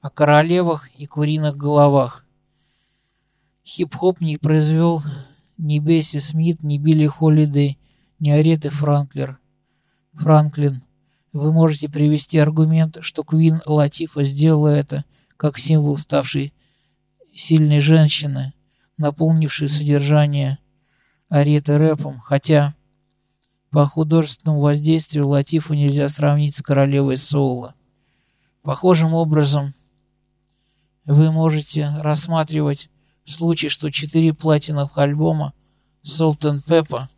о королевах и куриных головах. Хип-хоп не произвел ни Бесси Смит, ни Билли Холидей, ни Ареты Франклер. Франклин. Вы можете привести аргумент, что Квин Латифа сделала это как символ ставшей сильной женщины, наполнившей содержание Ареты рэпом, хотя по художественному воздействию Латифу нельзя сравнить с королевой Соула. Похожим образом вы можете рассматривать случай, что четыре платиновых альбома Salt and Pepper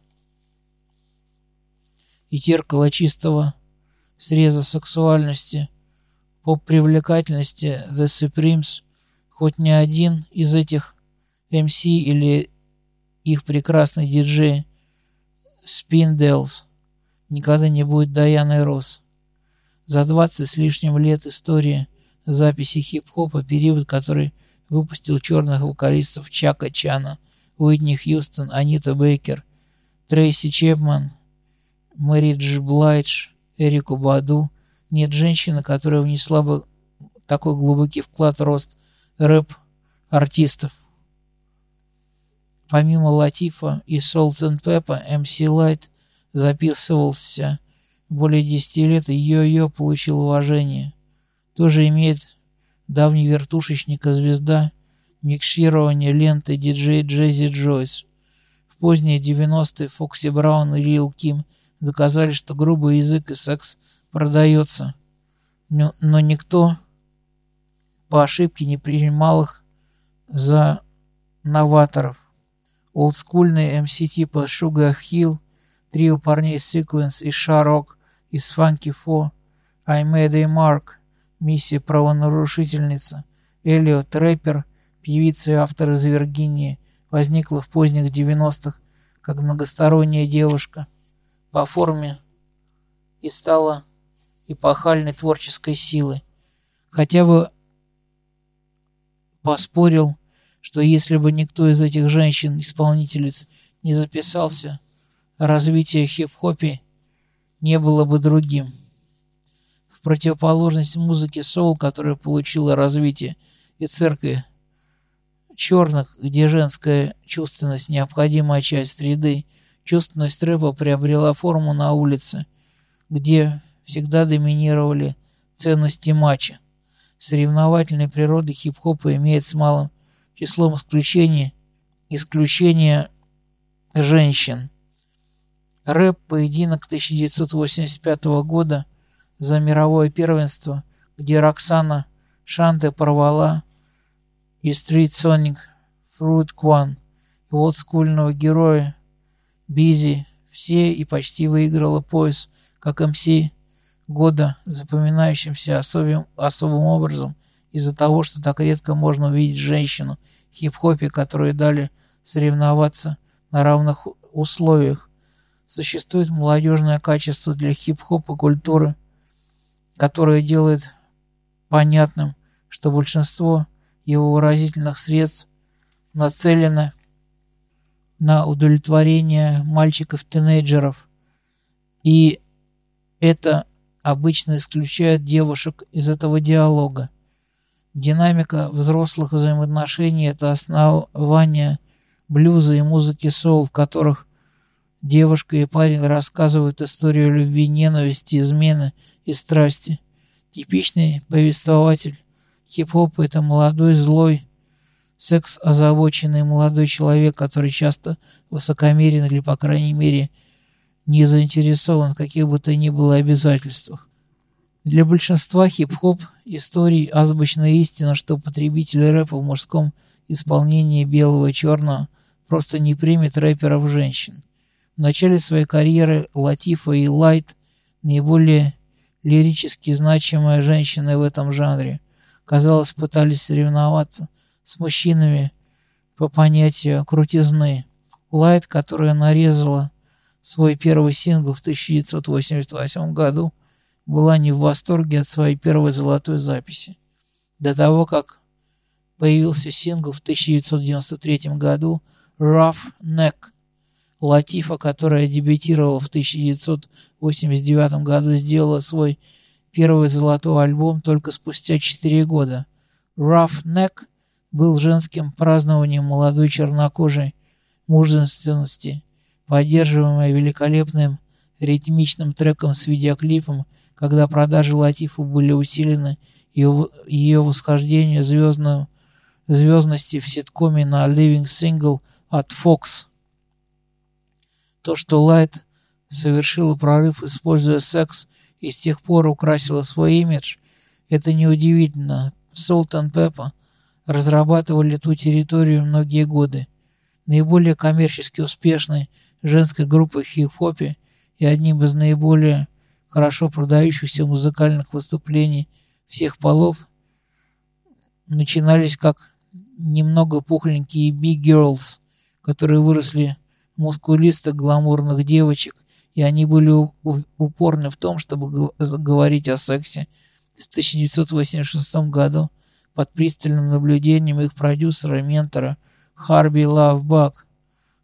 и теркало чистого среза сексуальности по привлекательности The Supremes, хоть ни один из этих MC или их прекрасный диджей Спинделс никогда не будет Даяной Росс. За 20 с лишним лет истории записи хип-хопа, период, который выпустил черных вокалистов Чака Чана, Уитни Хьюстон, Анита Бейкер, Трейси Чепман, Мэри Дж. Блайдж, Эрику Баду. Нет женщины, которая внесла бы такой глубокий вклад в рост рэп-артистов. Помимо Латифа и Salt and Pepper, MC Light записывался более 10 лет, и Йо-Йо получил уважение. Тоже имеет давний вертушечник и звезда микширования ленты диджей Джези Джойс. В поздние 90-е Фокси Браун и Лил Ким доказали, что грубый язык и секс продается. Но, но никто по ошибке не принимал их за новаторов. Олдскульные MC типа Sugar Hill, трио парней Sequence и Шарок из Funky Four, I Made a Mark, миссия правонарушительница, Элиот Рэпер, певица и автор из Виргинии, возникла в поздних 90-х как многосторонняя девушка по форме и стала эпохальной творческой силой. Хотя бы поспорил, что если бы никто из этих женщин-исполнительниц не записался, развитие хип-хопе не было бы другим. В противоположность музыке соул, которая получила развитие и церкви черных, где женская чувственность – необходимая часть среды, чувственность рэпа приобрела форму на улице, где всегда доминировали ценности матча. Соревновательной природы хип-хопа имеет с малым числом исключений исключения женщин. Рэп-поединок 1985 года за мировое первенство, где Роксана Шанте порвала и Street Sonic Fruit Кван, и олдскульного героя Бизи, все и почти выиграла пояс, как МС года, запоминающимся особым, особым образом из-за того, что так редко можно увидеть женщину в хип-хопе, которые дали соревноваться на равных условиях. Существует молодежное качество для хип-хопа культуры, которое делает понятным, что большинство его выразительных средств нацелено на удовлетворение мальчиков-тинейджеров, и это обычно исключает девушек из этого диалога. Динамика взрослых взаимоотношений – это основание блюза и музыки сол, в которых девушка и парень рассказывают историю любви, ненависти, измены и страсти. Типичный повествователь хип-хопа – это молодой, злой, секс-озабоченный молодой человек, который часто высокомерен или, по крайней мере, не заинтересован в каких бы то ни было обязательствах. Для большинства хип-хоп историй азбучная истина, что потребитель рэпа в мужском исполнении белого и черного просто не примет рэперов женщин. В начале своей карьеры Латифа и Лайт наиболее лирически значимые женщины в этом жанре, казалось, пытались соревноваться с мужчинами по понятию крутизны. Лайт, которая нарезала свой первый сингл в 1988 году, была не в восторге от своей первой золотой записи. До того, как появился сингл в 1993 году «Rough Neck», Латифа, которая дебютировала в 1989 году, сделала свой первый золотой альбом только спустя 4 года – Rough Neck был женским празднованием молодой чернокожей мужественности, поддерживаемой великолепным ритмичным треком с видеоклипом, когда продажи Латифу были усилены ее, ее восхождению звездную, звездности в ситкоме на Living Single от Fox. То, что Лайт совершила прорыв, используя секс, и с тех пор украсила свой имидж, это неудивительно. Солтан Пеппа разрабатывали ту территорию многие годы. Наиболее коммерчески успешной женской группой в хип-хопе и одним из наиболее хорошо продающихся музыкальных выступлений всех полов начинались как немного пухленькие Big Girls, которые выросли мускулистых гламурных девочек, и они были упорны в том, чтобы говорить о сексе. В 1986 году под пристальным наблюдением их продюсера и ментора Харби Лавбак,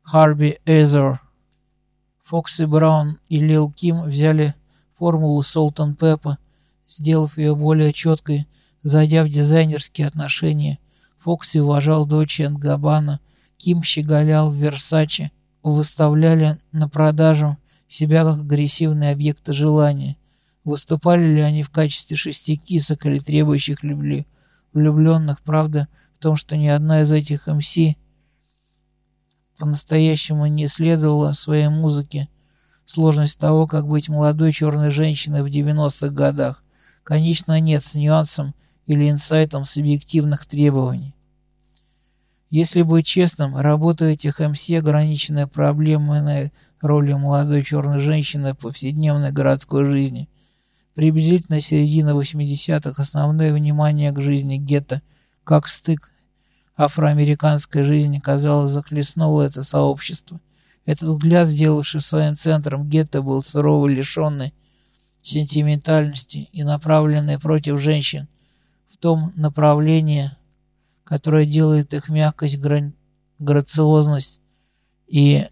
Харби Эзер, Фокси Браун и Лил Ким взяли формулу Солтан Пеппа, сделав ее более четкой, зайдя в дизайнерские отношения. Фокси уважал дочь Габбана, Ким щеголял в Версаче, выставляли на продажу себя как агрессивные объекты желания. Выступали ли они в качестве шести кисок или требующих любви, влюбленных, правда в том, что ни одна из этих МС по-настоящему не исследовала своей музыке сложность того, как быть молодой черной женщиной в 90-х годах. Конечно, нет с нюансом или инсайтом субъективных требований. Если быть честным, работа этих МС ограниченная проблемой роли молодой черной женщины в повседневной городской жизни. Приблизительно середина 80-х основное внимание к жизни гетто, как стык афроамериканской жизни, казалось, захлестнуло это сообщество. Этот взгляд, сделавший своим центром гетто, был сурово лишенный сентиментальности и направленный против женщин в том направлении, которое делает их мягкость, гра... грациозность и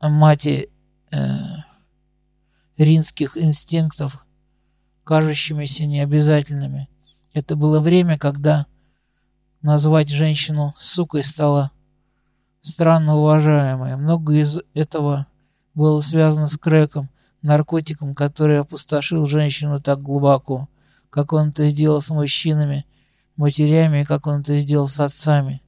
мати э, ринских инстинктов, кажущимися необязательными. Это было время, когда назвать женщину сукой стало странно уважаемой. Много из этого было связано с крэком, наркотиком, который опустошил женщину так глубоко, как он это сделал с мужчинами, матерями как он это сделал с отцами.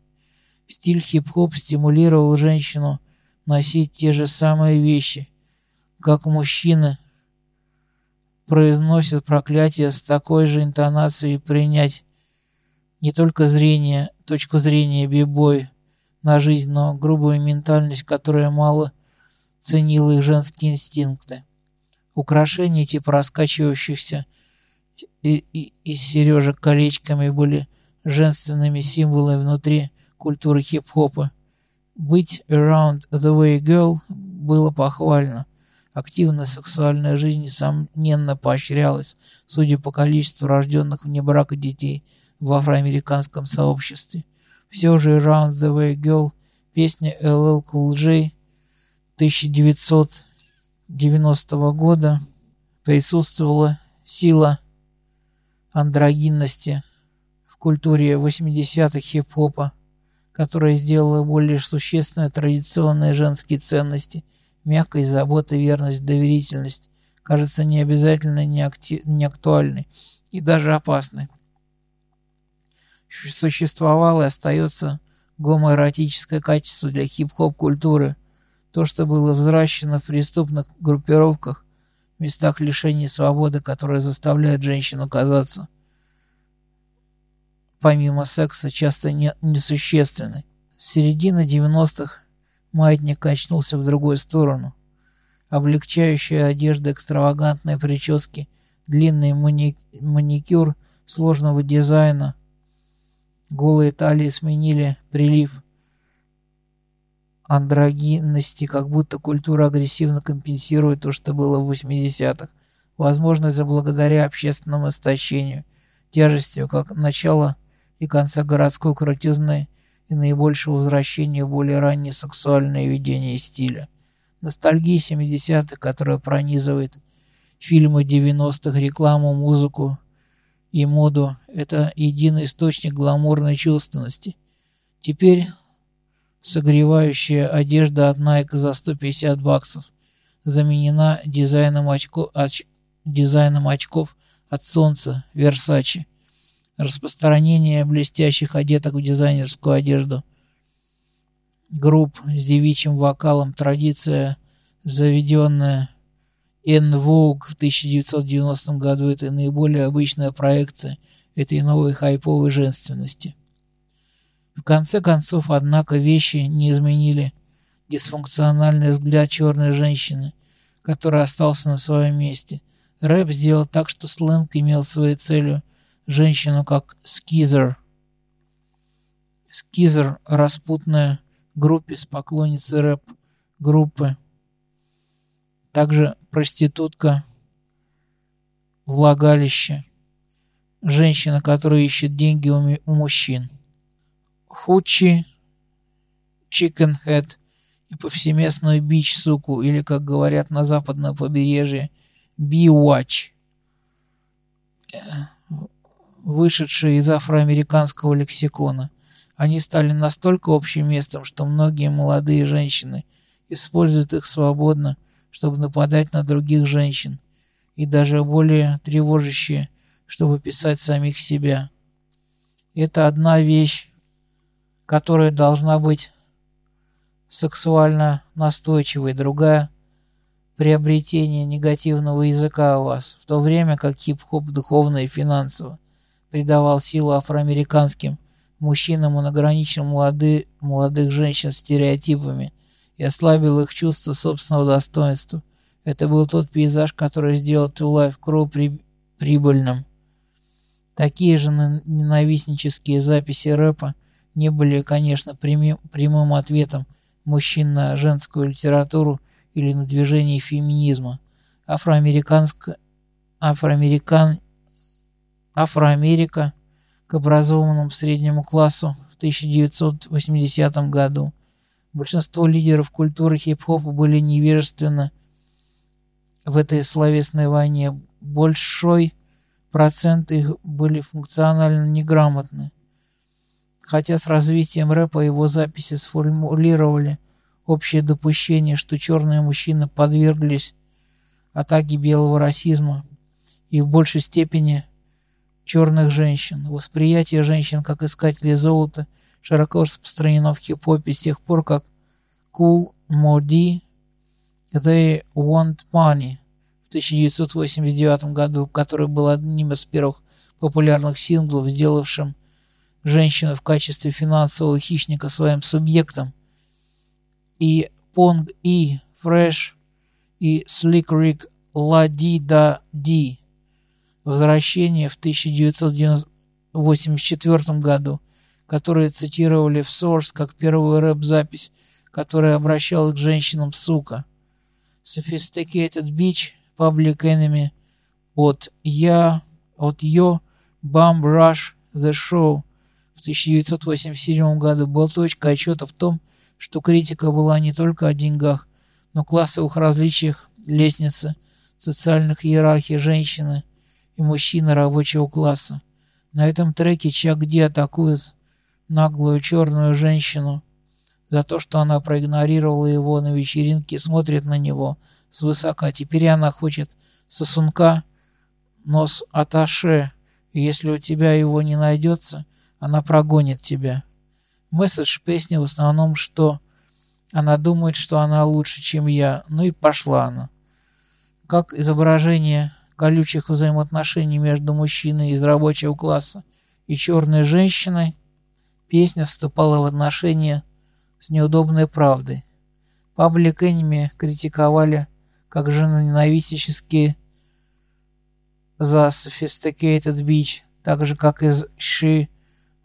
Стиль хип-хоп стимулировал женщину носить те же самые вещи, как мужчины произносят проклятие с такой же интонацией принять не только зрение, точку зрения бибой на жизнь, но грубую ментальность, которая мало ценила их женские инстинкты. Украшения типа раскачивающихся и, и, из сережек колечками были женственными символами внутри культуры хип-хопа. Быть around the way girl было похвально. Активная сексуальная жизнь, несомненно, поощрялась, судя по количеству рожденных вне брака детей в афроамериканском сообществе. Все же Around the Way Girl, песня LL Cool J 1990 года, присутствовала сила андрогинности в культуре 80-х хип-хопа, которая сделала более существенные традиционные женские ценности, мягкость, забота, верность, доверительность, кажется не обязательно не, актив, не актуальной и даже опасной. Существовало и остается гомоэротическое качество для хип-хоп культуры, то, что было взращено в преступных группировках, местах лишения свободы, которые заставляют женщину казаться помимо секса, часто не, несущественной. С середины 90-х маятник качнулся в другую сторону. Облегчающая одежда, экстравагантные прически, длинный мани маникюр сложного дизайна, голые талии сменили прилив андрогинности, как будто культура агрессивно компенсирует то, что было в 80-х. Возможно, это благодаря общественному истощению, тяжестью, как начало и конца городской крутизны и наибольшего возвращения в более раннее сексуальное видение стиля. Ностальгия 70-х, которая пронизывает фильмы 90-х, рекламу, музыку и моду – это единый источник гламурной чувственности. Теперь согревающая одежда от Nike за 150 баксов заменена дизайном, очко, оч, дизайном очков от солнца Versace. Распространение блестящих одеток в дизайнерскую одежду. Групп с девичьим вокалом, традиция, заведенная En Vogue в 1990 году – это наиболее обычная проекция этой новой хайповой женственности. В конце концов, однако, вещи не изменили дисфункциональный взгляд черной женщины, который остался на своем месте. Рэп сделал так, что сленг имел своей целью женщину как скизер. Скизер – распутная группе с поклонницей рэп-группы также проститутка, влагалище, женщина, которая ищет деньги у, мужчин. Хучи, чикенхед и повсеместную бич-суку, или, как говорят на западном побережье, би-уач, вышедшие из афроамериканского лексикона. Они стали настолько общим местом, что многие молодые женщины используют их свободно чтобы нападать на других женщин, и даже более тревожащие, чтобы писать самих себя. Это одна вещь, которая должна быть сексуально настойчивой, другая – приобретение негативного языка у вас, в то время как хип-хоп духовно и финансово придавал силу афроамериканским мужчинам, он ограничил молоды, молодых женщин стереотипами, и ослабил их чувство собственного достоинства. Это был тот пейзаж, который сделал True Life Crew при... прибыльным. Такие же ненавистнические записи рэпа не были, конечно, прямым, прямым ответом мужчин на женскую литературу или на движение феминизма. Афроамериканск... Афроамерикан... Афроамерика к образованному среднему классу в 1980 году Большинство лидеров культуры хип-хопа были невежественны в этой словесной войне. Большой процент их были функционально неграмотны. Хотя с развитием рэпа его записи сформулировали общее допущение, что черные мужчины подверглись атаке белого расизма и в большей степени черных женщин. Восприятие женщин как искателей золота широко распространено в хип-хопе с тех пор, как Cool Modi They Want Money в 1989 году, который был одним из первых популярных синглов, сделавшим женщину в качестве финансового хищника своим субъектом, и Pong и Fresh и Rick La Di Da Di возвращение в 1984 году которые цитировали в Source как первую рэп-запись, которая обращалась к женщинам «сука». Sophisticated Beach, Public Enemy от Я, от Йо, Bum Rush, The Show в 1987 году был точкой отчета в том, что критика была не только о деньгах, но классовых различиях лестницы, социальных иерархий женщины и мужчины рабочего класса. На этом треке Чак Ди атакует наглую черную женщину за то, что она проигнорировала его на вечеринке смотрит на него свысока. Теперь она хочет сосунка, нос аташе, если у тебя его не найдется, она прогонит тебя. Месседж песни в основном, что она думает, что она лучше, чем я, ну и пошла она. Как изображение колючих взаимоотношений между мужчиной из рабочего класса и черной женщиной – Песня вступала в отношения с неудобной правдой. Паблик Энеми критиковали как женоненавистнические за Sophisticated Beach, так же как и She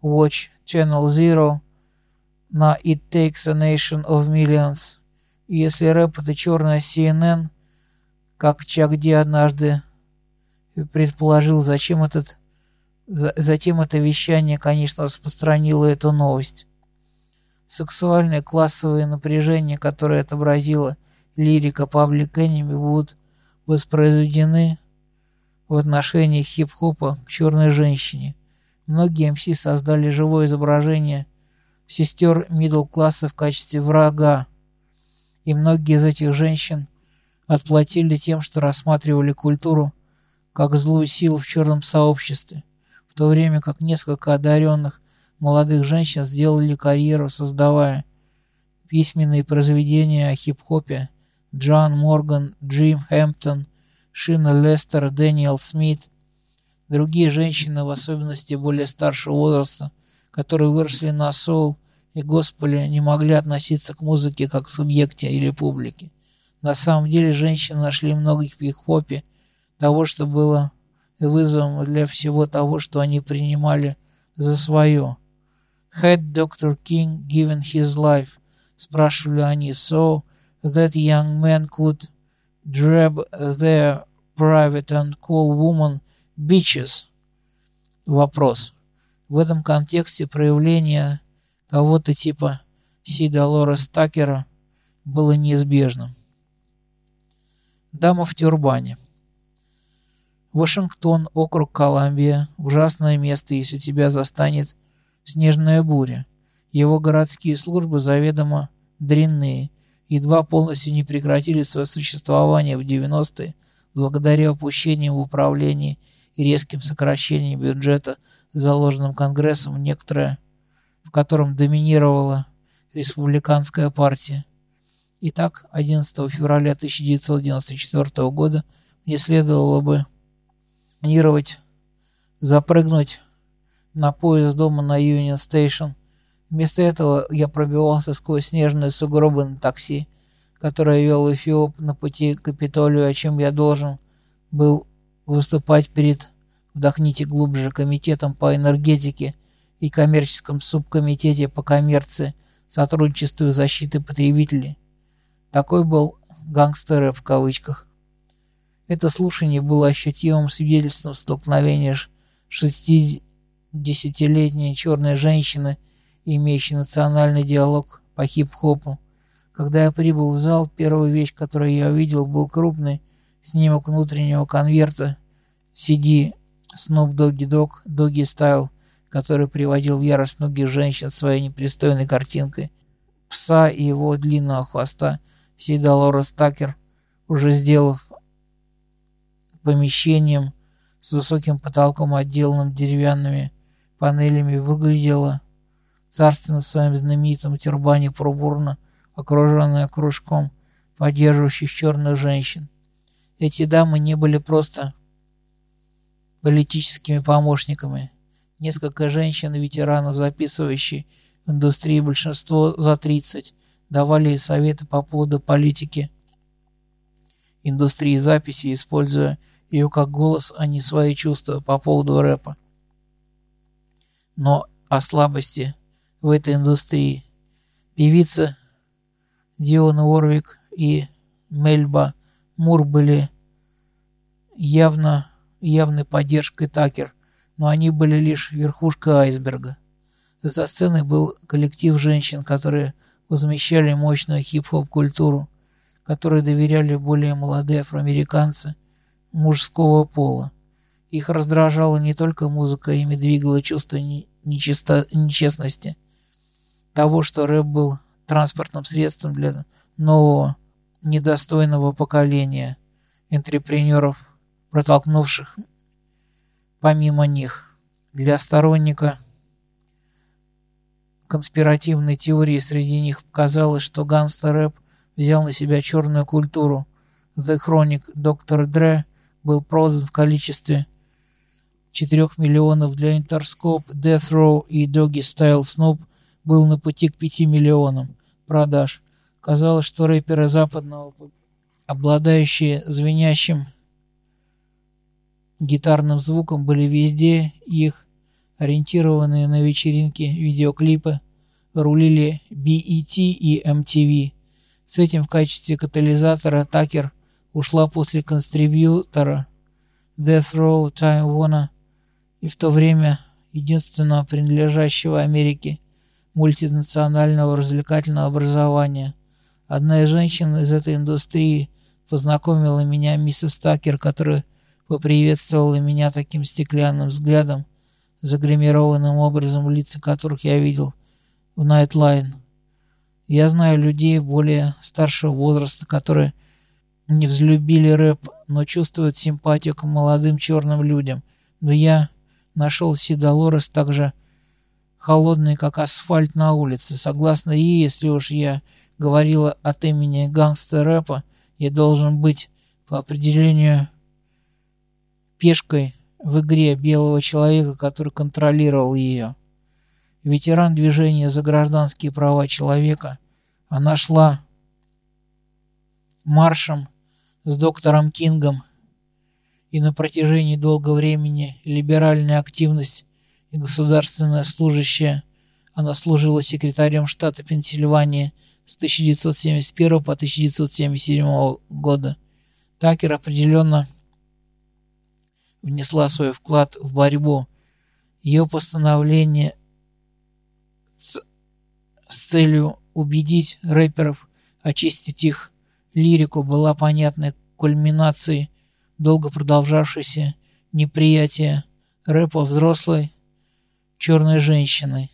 Watch Channel Zero на It Takes a Nation of Millions. Если рэп это черная CNN, как Чак Ди однажды предположил, зачем этот Затем это вещание, конечно, распространило эту новость. Сексуальное классовое напряжение, которое отобразила лирика Public Enemy, будут воспроизведены в отношении хип-хопа к черной женщине. Многие МС создали живое изображение сестер мидл-класса в качестве врага, и многие из этих женщин отплатили тем, что рассматривали культуру как злую силу в черном сообществе, в то время как несколько одаренных молодых женщин сделали карьеру, создавая письменные произведения о хип-хопе Джон Морган, Джим Хэмптон, Шина Лестер, Дэниел Смит, другие женщины, в особенности более старшего возраста, которые выросли на соул и госполе, не могли относиться к музыке как к субъекте или публике. На самом деле женщины нашли много в хип-хопе того, что было вызовом для всего того, что они принимали за свое. Had Dr. King given his life? Спрашивали они. So that young men could drab their private and call woman bitches? Вопрос. В этом контексте проявление кого-то типа Си Долорес Такера было неизбежным. Дама в тюрбане. Вашингтон, округ Колумбия. Ужасное место, если тебя застанет снежная буря. Его городские службы заведомо дрянные, едва полностью не прекратили свое существование в 90-е благодаря опущениям в управлении и резким сокращениям бюджета, заложенным Конгрессом, некоторое, в котором доминировала республиканская партия. Итак, 11 февраля 1994 года мне следовало бы планировать запрыгнуть на поезд дома на Юнион Стейшн. Вместо этого я пробивался сквозь снежные сугробы на такси, которое вел Эфиоп на пути к Капитолию, о чем я должен был выступать перед «Вдохните глубже» комитетом по энергетике и коммерческом субкомитете по коммерции, сотрудничеству и защите потребителей. Такой был гангстер в кавычках. Это слушание было ощутимым свидетельством столкновения 60 десятилетней черной женщины, имеющей национальный диалог по хип-хопу. Когда я прибыл в зал, первая вещь, которую я увидел, был крупный снимок внутреннего конверта CD Snoop Doggy Dogg Doggy Style, который приводил в ярость многих женщин своей непристойной картинкой. Пса и его длинного хвоста Си Долорес Такер, уже сделав помещением с высоким потолком, отделанным деревянными панелями выглядела царственно в своем знаменитом тюрбане пробурно, окруженная кружком поддерживающих черных женщин. Эти дамы не были просто политическими помощниками. Несколько женщин-ветеранов, записывающие в индустрии большинство за 30, давали советы по поводу политики индустрии записи, используя ее как голос, а не свои чувства по поводу рэпа но о слабости в этой индустрии. Певица Диона Орвик и Мельба Мур были явно явной поддержкой Такер, но они были лишь верхушка айсберга. За сценой был коллектив женщин, которые возмещали мощную хип-хоп культуру, которые доверяли более молодые афроамериканцы мужского пола. Их раздражала не только музыка, ими двигало чувство нечисто, нечестности. Того, что рэп был транспортным средством для нового недостойного поколения интерпренеров, протолкнувших помимо них. Для сторонника конспиративной теории среди них казалось, что гангстер-рэп взял на себя черную культуру. The Chronic Dr. Dre был продан в количестве 4 миллионов для Interscope, Death Row и Doggy Style Snoop был на пути к 5 миллионам продаж. Казалось, что рэперы западного, обладающие звенящим гитарным звуком, были везде, их ориентированные на вечеринки видеоклипы рулили BET и MTV. С этим в качестве катализатора Такер ушла после констрибьютора Death Row Time Warner и в то время единственного принадлежащего Америке мультинационального развлекательного образования. Одна из женщин из этой индустрии познакомила меня миссис Такер, которая поприветствовала меня таким стеклянным взглядом, загримированным образом лица которых я видел в Nightline. Я знаю людей более старшего возраста, которые не взлюбили рэп, но чувствуют симпатию к молодым черным людям. Но я нашел Си Долорес так же холодный, как асфальт на улице. Согласно ей, если уж я говорила от имени гангстер-рэпа, я должен быть по определению пешкой в игре белого человека, который контролировал ее. Ветеран движения за гражданские права человека. Она шла маршем с доктором Кингом, и на протяжении долгого времени либеральная активность и государственная служащая, она служила секретарем штата Пенсильвания с 1971 по 1977 года. Такер определенно внесла свой вклад в борьбу. Ее постановление с, с целью убедить рэперов очистить их лирику была понятной кульминацией долго продолжавшейся неприятия рэпа взрослой черной женщиной.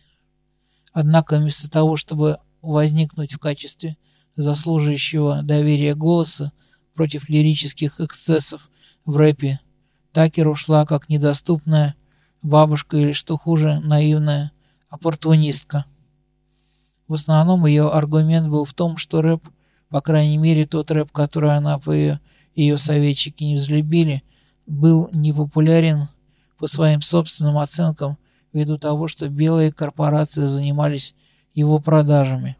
Однако вместо того, чтобы возникнуть в качестве заслуживающего доверия голоса против лирических эксцессов в рэпе, Такер ушла как недоступная бабушка или, что хуже, наивная оппортунистка. В основном ее аргумент был в том, что рэп, по крайней мере тот рэп, который она по ее, ее советчики не взлюбили, был непопулярен по своим собственным оценкам ввиду того, что белые корпорации занимались его продажами.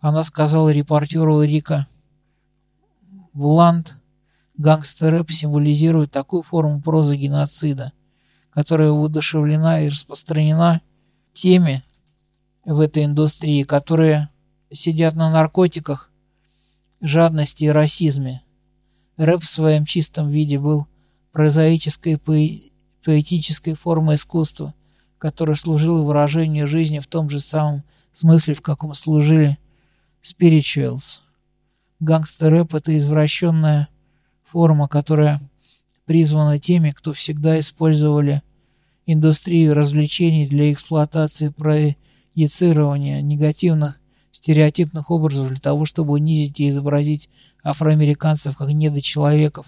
Она сказала репортеру Рика Блант, гангстер-рэп символизирует такую форму прозы геноцида, которая воодушевлена и распространена теми в этой индустрии, которые сидят на наркотиках, жадности и расизме. Рэп в своем чистом виде был прозаической поэтической формой искусства, которая служила выражению жизни в том же самом смысле, в каком служили spirituals. Гангстер-рэп — это извращенная форма, которая призвана теми, кто всегда использовали индустрию развлечений для эксплуатации проецирования негативных стереотипных образов для того, чтобы унизить и изобразить афроамериканцев как недочеловеков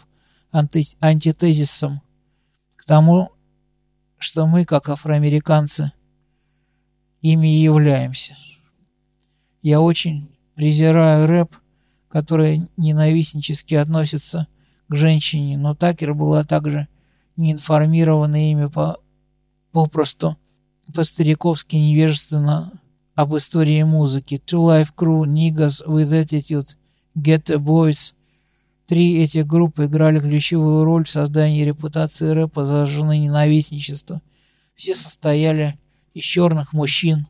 анти антитезисом к тому, что мы, как афроамериканцы, ими и являемся. Я очень презираю рэп, который ненавистнически относится к женщине, но Такер была также не информирована ими по, попросту по-стариковски невежественно об истории музыки. Two Life Crew, Niggas with Attitude, Get the Boys. Три этих группы играли ключевую роль в создании репутации рэпа за ненавистничество. Все состояли из черных мужчин.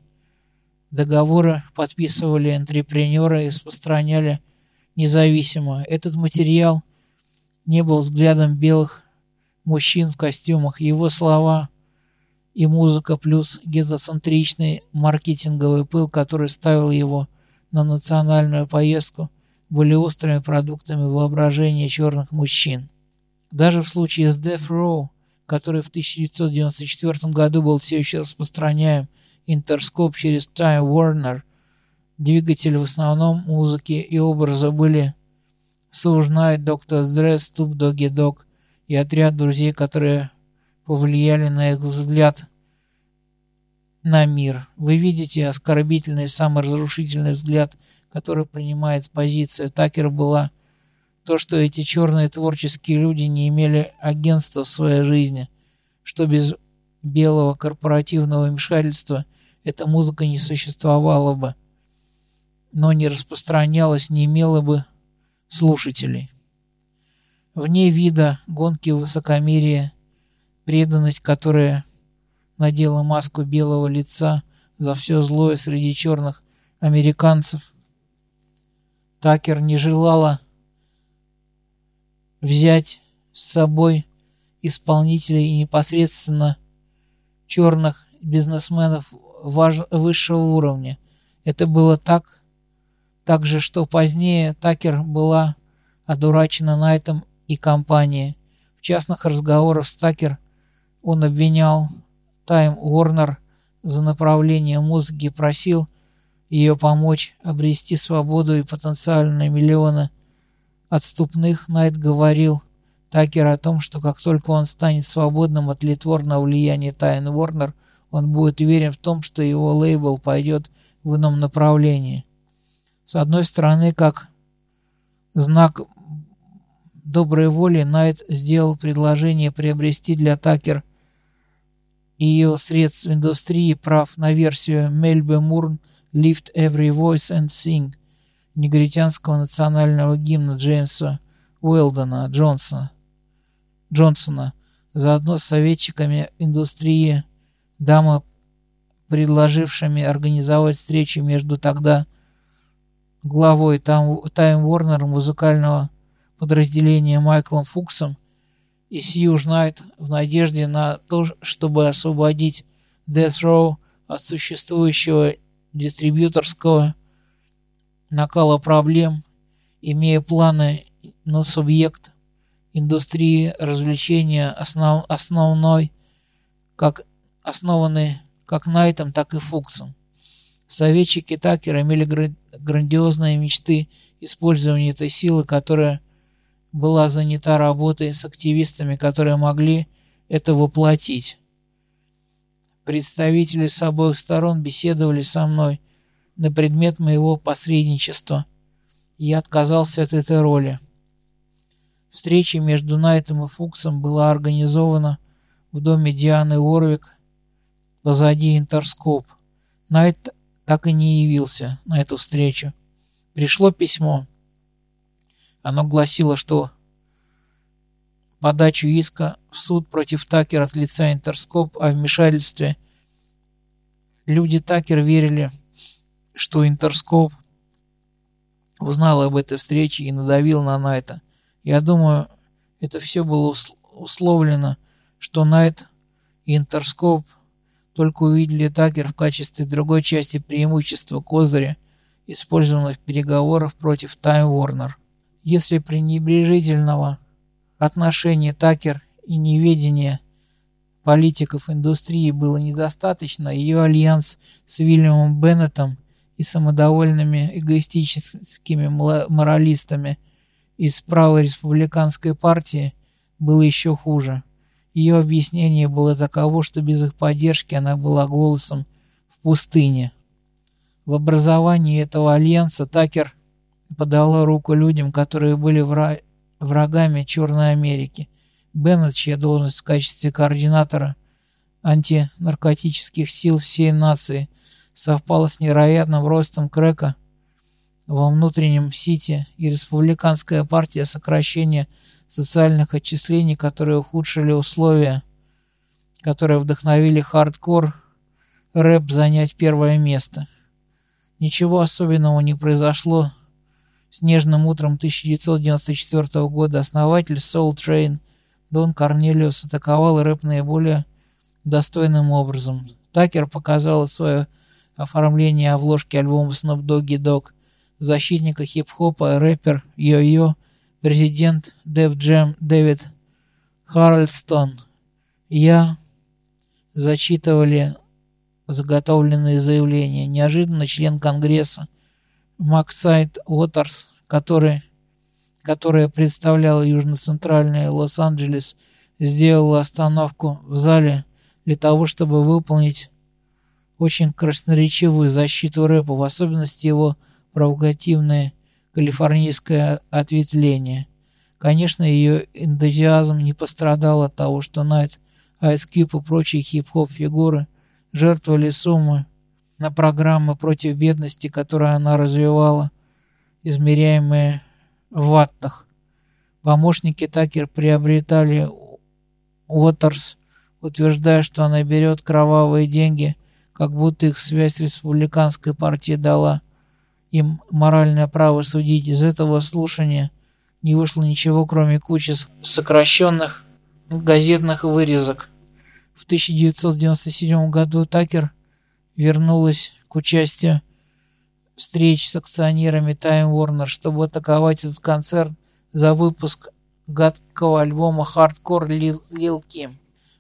Договоры подписывали интерпренеры и распространяли независимо. Этот материал не был взглядом белых мужчин в костюмах. Его слова и музыка плюс гетоцентричный маркетинговый пыл, который ставил его на национальную поездку, были острыми продуктами воображения черных мужчин. Даже в случае с Death Row, который в 1994 году был все еще распространяем Interscope через Time Warner, двигатели в основном музыки и образа были Суж Найт, Доктор Дресс, Туп Доги Дог и отряд друзей, которые повлияли на их взгляд на мир. Вы видите оскорбительный, саморазрушительный взгляд, который принимает позиция Такер была то, что эти черные творческие люди не имели агентства в своей жизни, что без белого корпоративного вмешательства эта музыка не существовала бы, но не распространялась, не имела бы слушателей. Вне вида гонки высокомерия, преданность, которая надела маску белого лица за все злое среди черных американцев. Такер не желала взять с собой исполнителей и непосредственно черных бизнесменов высшего уровня. Это было так, так же, что позднее Такер была одурачена Найтом и компанией. В частных разговорах с Такер он обвинял Тайм Уорнер за направление музыки и просил ее помочь обрести свободу и потенциальные миллионы отступных. Найт говорил Такер о том, что как только он станет свободным от литворного влияния Тайн Уорнер, он будет уверен в том, что его лейбл пойдет в ином направлении. С одной стороны, как знак доброй воли, Найт сделал предложение приобрести для Такер и ее средств индустрии прав на версию Мельбе Мурн «Lift Every Voice and Sing» негритянского национального гимна Джеймса Уэлдона Джонсона, Джонсона, заодно с советчиками индустрии, дамы, предложившими организовать встречу между тогда главой Тайм Warner музыкального подразделения Майклом Фуксом и Сьюж Найт в надежде на то, чтобы освободить Death Row от существующего дистрибьюторского накала проблем, имея планы на субъект индустрии развлечения основ, основной, как основанный как Найтом, так и Фуксом. Советчики Такера имели грандиозные мечты использования этой силы, которая была занята работой с активистами, которые могли это воплотить. Представители с обоих сторон беседовали со мной на предмет моего посредничества. Я отказался от этой роли. Встреча между Найтом и Фуксом была организована в доме Дианы Орвик позади Интерскоп. Найт так и не явился на эту встречу. Пришло письмо. Оно гласило, что подачу иска в суд против Такера от лица Интерскоп о вмешательстве люди Такер верили, что Интерскоп узнал об этой встрече и надавил на Найта. Я думаю, это все было условлено, что Найт и Интерскоп только увидели Такер в качестве другой части преимущества козыря, использованного в переговорах против Тайм Warner. Если пренебрежительного отношения Такер и неведения политиков индустрии было недостаточно, ее альянс с Вильямом Беннетом и самодовольными эгоистическими моралистами из правой республиканской партии был еще хуже. Ее объяснение было таково, что без их поддержки она была голосом в пустыне. В образовании этого альянса Такер подала руку людям, которые были вра врагами Черной Америки. Беннет, чья должность в качестве координатора антинаркотических сил всей нации совпала с невероятным ростом крэка во внутреннем Сити и республиканская партия сокращения социальных отчислений, которые ухудшили условия, которые вдохновили хардкор рэп занять первое место. Ничего особенного не произошло Снежным утром 1994 года основатель Soul Train Дон Корнелиус атаковал рэп наиболее достойным образом. Такер показал свое оформление обложки альбома Snoop Doggy Dogg, защитника хип-хопа, рэпер Йо-Йо, президент Def Jam Дэвид Харальстон. Я зачитывали заготовленные заявления. Неожиданно член Конгресса Максайд Уотерс, который, которая представляла южно-центральный Лос-Анджелес, сделала остановку в зале для того, чтобы выполнить очень красноречивую защиту рэпа, в особенности его провокативное калифорнийское ответвление. Конечно, ее энтузиазм не пострадал от того, что Найт, Ice и прочие хип-хоп фигуры жертвовали суммы на программы против бедности, которые она развивала, измеряемые в ваттах. Помощники Такер приобретали Уотерс, утверждая, что она берет кровавые деньги, как будто их связь с республиканской партией дала им моральное право судить. Из этого слушания не вышло ничего, кроме кучи сокращенных газетных вырезок. В 1997 году Такер вернулась к участию встреч с акционерами Time Warner, чтобы атаковать этот концерн за выпуск гадкого альбома «Хардкор Лил Ким».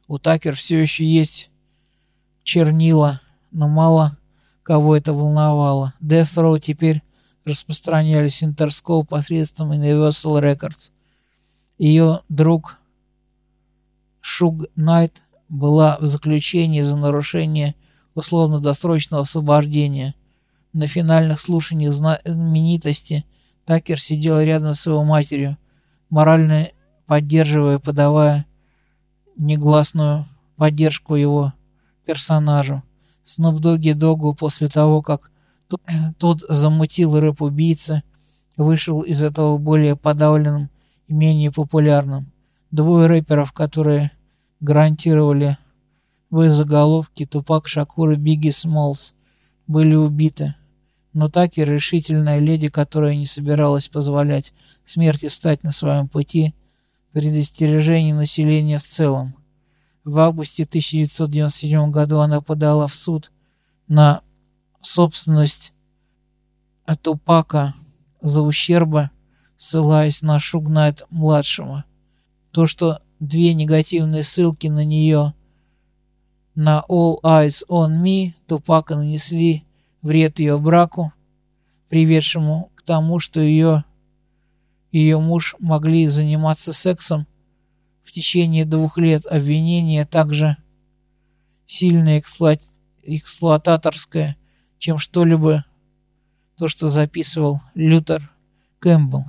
У Такер все еще есть чернила, но мало кого это волновало. Death Row теперь распространялись Interscope посредством Universal Records. Ее друг Шуг Найт была в заключении за нарушение условно-досрочного освобождения. На финальных слушаниях знаменитости Такер сидел рядом с его матерью, морально поддерживая, подавая негласную поддержку его персонажу. Снупдоги Догу после того, как тот замутил рэп-убийца, вышел из этого более подавленным и менее популярным. Двое рэперов, которые гарантировали в заголовке Тупак Шакур и Бигги Смолс, были убиты. Но так и решительная леди, которая не собиралась позволять смерти встать на своем пути, предостережение населения в целом. В августе 1997 году она подала в суд на собственность Тупака за ущерба, ссылаясь на Шугнайт-младшего. То, что две негативные ссылки на нее на All Eyes on Me Тупака нанесли вред ее браку, приведшему к тому, что ее ее муж могли заниматься сексом в течение двух лет. Обвинение также сильно эксплуат... эксплуататорское, чем что-либо, то, что записывал Лютер Кэмпбелл.